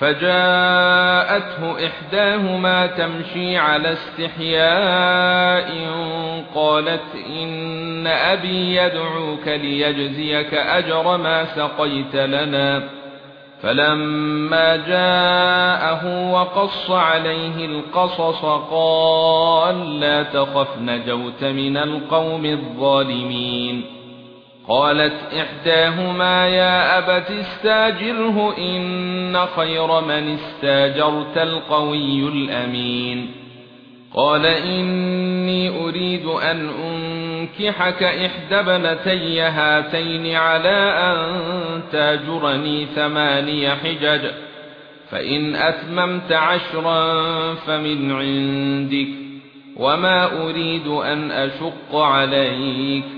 فجاءته إحداهما تمشي على استحياء قالت إن أبي يدعوك ليجزيك أجر ما سقيت لنا. فلما جاءه وقص عليه القصص قال لا تخف نجوت من القوم الظالمين. قالت إحداهما يا أبت استاجره إن خير من استاجرت القوي الأمين. قال إني أريد أن أنكحك إحدى بنتي هاتين على أن تاجرني ثماني حجج فإن أتممت عشرا فمن عندك وما أريد أن أشق عليك.